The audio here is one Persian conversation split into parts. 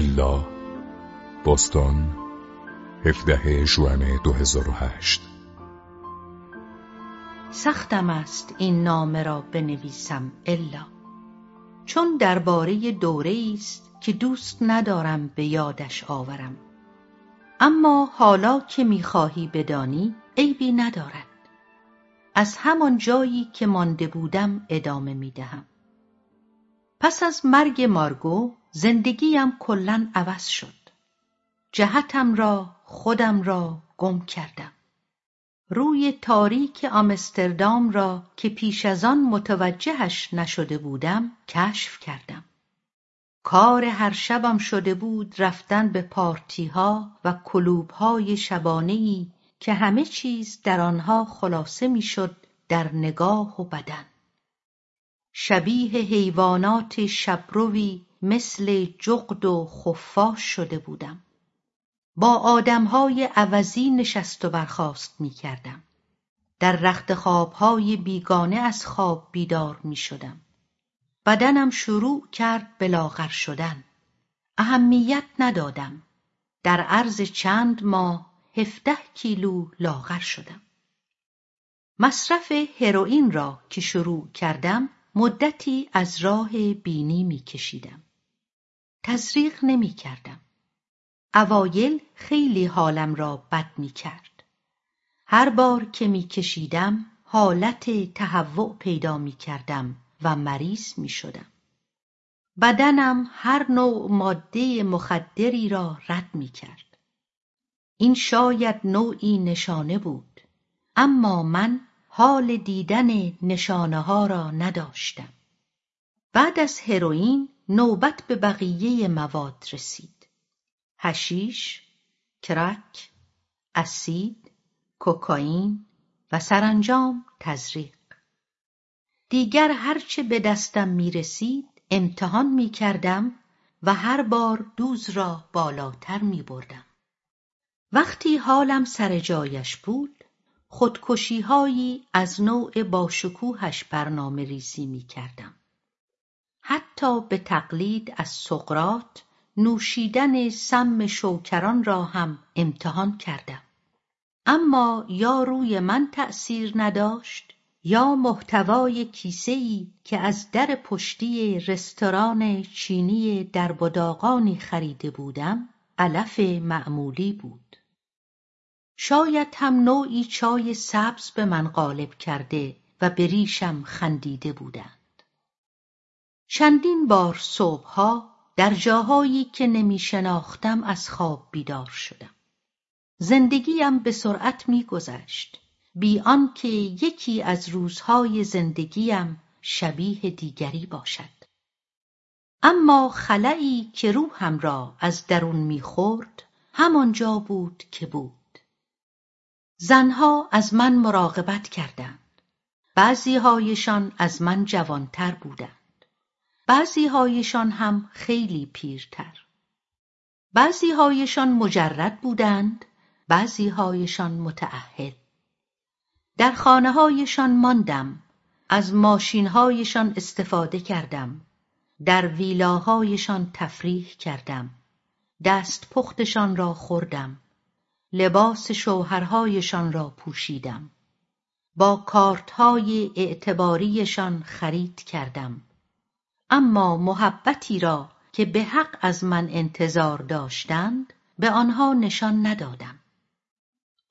الا بوستون 17 ژوئن 2008 سختم است این نامه را بنویسم الا. چون درباره دوره است که دوست ندارم به یادش آورم. اما حالا که می‌خواهی بدانی عیبی ندارد. از همان جایی که مانده بودم ادامه می‌دهم. پس از مرگ مارگو زندگیم کلا عوض شد. جهتم را خودم را گم کردم. روی تاریک آمستردام را که پیش از آن متوجهش نشده بودم کشف کردم. کار هر شبم شده بود رفتن به پارتیها و کلوبهای شبانهای که همه چیز در آنها خلاصه می‌شد در نگاه و بدن. شبیه حیوانات شبروی مثل جغد و خفاش شده بودم. با آدمهای عوضی نشست و برخاست می‌کردم در رخت خوابهای بیگانه از خواب بیدار می‌شدم بدنم شروع کرد به لاغر شدن. اهمیت ندادم. در عرض چند ماه هفده کیلو لاغر شدم. مصرف هروئین را که شروع کردم مدتی از راه بینی میکشیدم. تزریق نمی‌کردم. اوایل خیلی حالم را بد می‌کرد. هر بار که میکشیدم حالت تهوع پیدا می‌کردم و مریض می‌شدم. بدنم هر نوع ماده مخدری را رد می‌کرد. این شاید نوعی نشانه بود اما من حال دیدن نشانه ها را نداشتم. بعد از هروئین نوبت به بقیه مواد رسید. هشیش کرک اسید کوکائین و سرانجام تزریق. دیگر هرچه به دستم می رسید امتحان می کردم و هر بار دوز را بالاتر می بردم. وقتی حالم سر جایش بود خودکشیهایی از نوع باشکوهش برنامه ریزی می کردم. حتی به تقلید از سقرات نوشیدن سم شوکران را هم امتحان کردم. اما یا روی من تأثیر نداشت یا محتوای کیسهای که از در پشتی رستوران چینی در بداغانی خریده بودم علف معمولی بود شاید هم نوعی چای سبز به من غالب کرده و به ریشم خندیده بودند. چندین بار صبحها در جاهایی که نمی شناختم از خواب بیدار شدم. زندگیم به سرعت میگذشت بی آنکه یکی از روزهای زندگیم شبیه دیگری باشد. اما خلایی که روحم را از درون می‌خورد همانجا بود که بود. زنها از من مراقبت کردند. بعضیهایشان از من جوانتر بودند. بعضیهایشان هم خیلی پیرتر. بعضیهایشان مجرد بودند بعضیهایشان متعهد در خانههایشان ماندم از ماشینهایشان استفاده کردم. در ویلاهایشان تفریح کردم. دست پختشان را خوردم. لباس شوهرهایشان را پوشیدم. با کارتهای اعتباریشان خرید کردم. اما محبتی را که به حق از من انتظار داشتند به آنها نشان ندادم.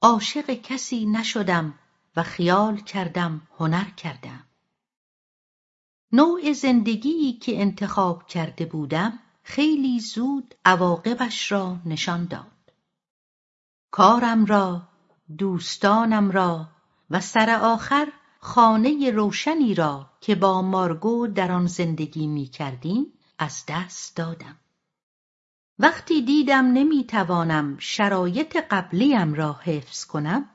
عاشق کسی نشدم و خیال کردم هنر کردم. نوع زندگیی که انتخاب کرده بودم خیلی زود عواقبش را نشان داد. کارم را دوستانم را و سر آخر خانه روشنی را که با مارگو در آن زندگی می کردیم از دست دادم وقتی دیدم نمی‌توانم شرایط قبلیم را حفظ کنم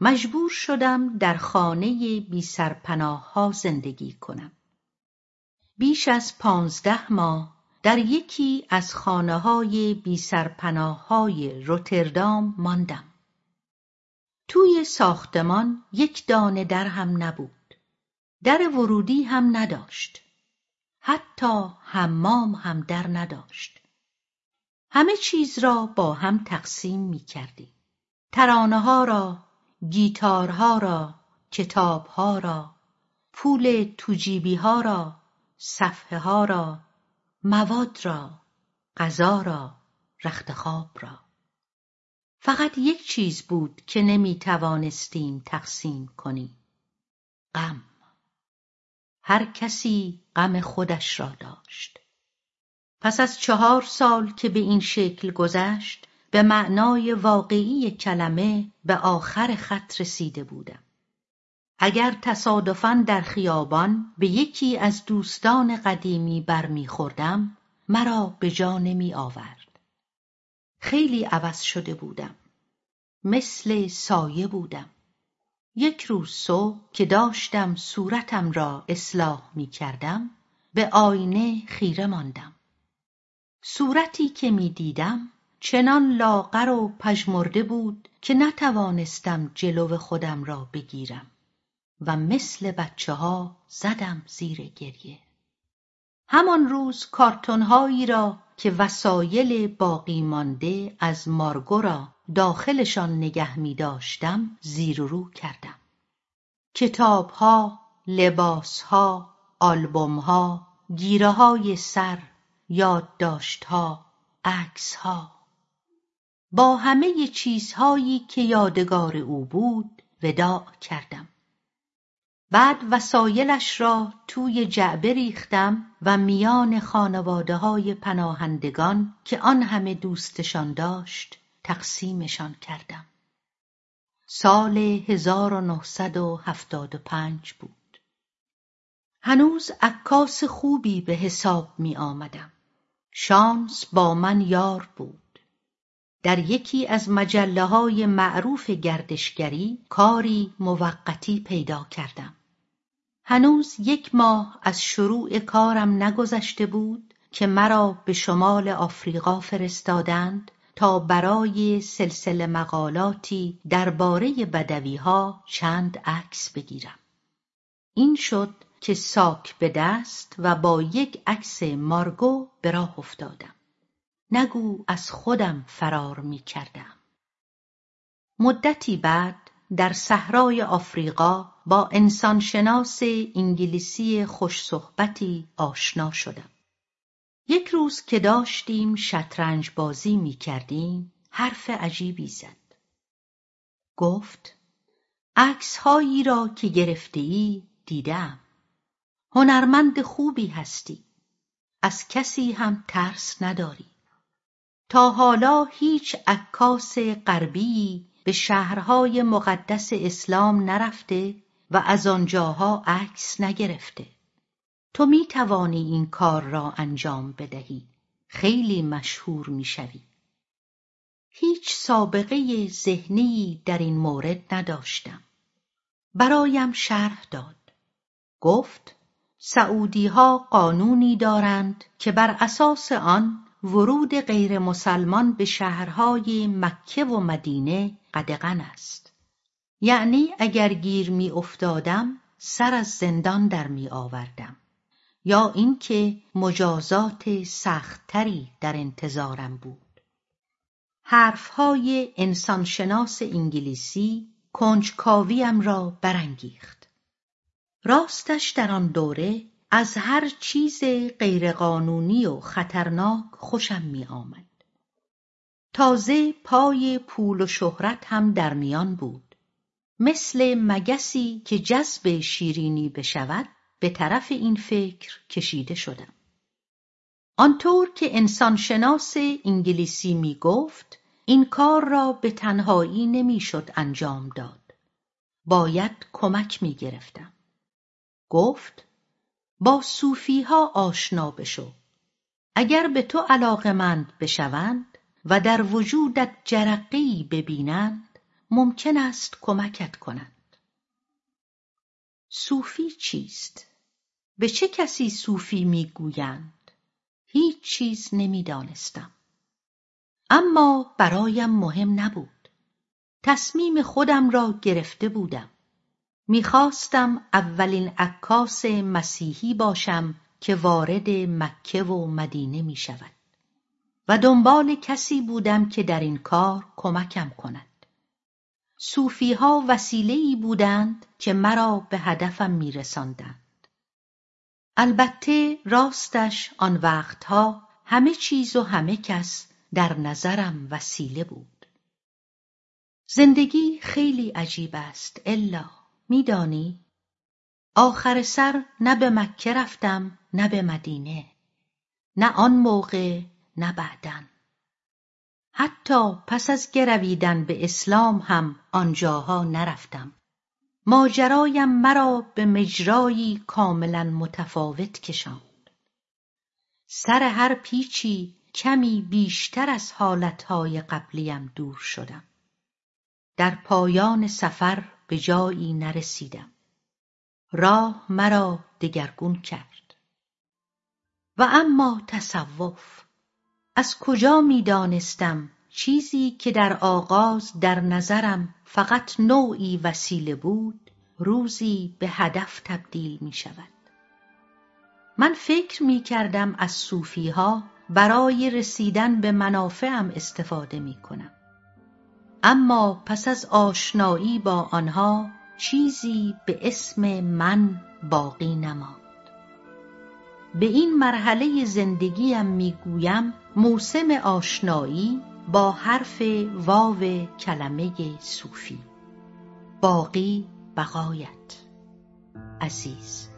مجبور شدم در خانه بی ها زندگی کنم. بیش از پانزده ماه در یکی از خانه های بی های روتردام ماندم. توی ساختمان یک دانه در هم نبود. در ورودی هم نداشت. حتی حمام هم در نداشت. همه چیز را با هم تقسیم می کردیم. ترانه ها را، گیتارها را، کتابها را، پول توجیبی ها را، صفحه ها را، مواد را، غذا را، رخت خواب را. فقط یک چیز بود که نمی توانستیم تقسیم کنیم. غم. هر کسی غم خودش را داشت. پس از چهار سال که به این شکل گذشت به معنای واقعی کلمه به آخر خط رسیده بودم. اگر تصادفاً در خیابان به یکی از دوستان قدیمی برمیخوردم مرا به جا نمی آورد. خیلی عوض شده بودم. مثل سایه بودم. یک روز صبح که داشتم صورتم را اصلاح می کردم به آینه خیره ماندم. صورتی که می دیدم چنان لاغر و پژمرده بود که نتوانستم جلو خودم را بگیرم و مثل بچه ها زدم زیر گریه. همان روز کارتونهایی را که وسایل باقی مانده از مارگو را داخلشان نگه می داشتم زیر رو کردم. کتابها، لباسها، آلبومها، گیره های سر، یادداشتها، عکسها با همه چیزهایی که یادگار او بود وداع کردم. بعد وسایلش را توی جعبه ریختم و میان خانواده های پناهندگان که آن همه دوستشان داشت تقسیمشان کردم. سال 1975 بود. هنوز عکاس خوبی به حساب می آمدم. شانس با من یار بود. در یکی از مجله های معروف گردشگری کاری موقتی پیدا کردم. هنوز یک ماه از شروع کارم نگذشته بود که مرا به شمال آفریقا فرستادند تا برای سلسله مقالاتی درباره بدویها چند عکس بگیرم. این شد که ساک به دست و با یک عکس مارگو به راه افتادم. نگو از خودم فرار می کردم. مدتی بعد در صحرای آفریقا با انسانشناس انگلیسی خوش صحبتی آشنا شدم. یک روز که داشتیم شطرنج بازی می کردیم حرف عجیبی زد. گفت عکس هایی را که گرفته ای دیدم. هنرمند خوبی هستی. از کسی هم ترس نداری. تا حالا هیچ عکاس غربی به شهرهای مقدس اسلام نرفته و از آنجاها عکس نگرفته. تو می توانی این کار را انجام بدهی. خیلی مشهور می شوی. هیچ سابقه ذهنی در این مورد نداشتم. برایم شرح داد. گفت سعودی ها قانونی دارند که بر اساس آن ورود غیر مسلمان به شهرهای مکه و مدینه قدغن است. یعنی اگر گیر می افتادم سر از زندان در می آوردم. یا اینکه مجازات سختتری در انتظارم بود. حرفهای انسانشناس انگلیسی کنجکاویم را برانگیخت. راستش در آن دوره از هر چیز غیرقانونی و خطرناک خوشم می آمد. تازه پای پول و شهرت هم در میان بود. مثل مگسی که جذب شیرینی بشود به طرف این فکر کشیده شدم. آنطور که انسانشناس انگلیسی می گفت این کار را به تنهایی نمی‌شد انجام داد. باید کمک می گرفتم. گفت با صوفی ها آشنا بشو. اگر به تو علاقمند بشوند و در وجودت جرقی ببینند ممکن است کمکت کنند. صوفی چیست؟ به چه کسی صوفی می‌گویند؟ هیچ چیز نمی‌دانستم. اما برایم مهم نبود. تصمیم خودم را گرفته بودم. می‌خواستم اولین عکاس مسیحی باشم که وارد مکه و مدینه می شود. و دنبال کسی بودم که در این کار کمکم کند. صوفی ها وسیله‌ای بودند که مرا به هدفم میرساندند. البته راستش آن وقتها همه چیز و همه کس در نظرم وسیله بود. زندگی خیلی عجیب است الا. میدانی؟ آخر سر نه به مکه رفتم نه به مدینه نه آن موقع نه بعدا حتی پس از گرویدن به اسلام هم آنجاها نرفتم. ماجرایم مرا به مجرایی کاملا متفاوت کشاند. سر هر پیچی کمی بیشتر از حالتهای قبلیم دور شدم. در پایان سفر به جایی نرسیدم. راه مرا دگرگون کرد. و اما تصوف. از کجا می‌دانستم چیزی که در آغاز در نظرم فقط نوعی وسیله بود روزی به هدف تبدیل می شود. من فکر می کردم از صوفی ها برای رسیدن به منافعم استفاده می کنم. اما پس از آشنایی با آنها چیزی به اسم من باقی نماند. به این مرحله زندگیم می‌گویم موسم آشنایی با حرف واو کلمه صوفی. باقی بقایت عزیز.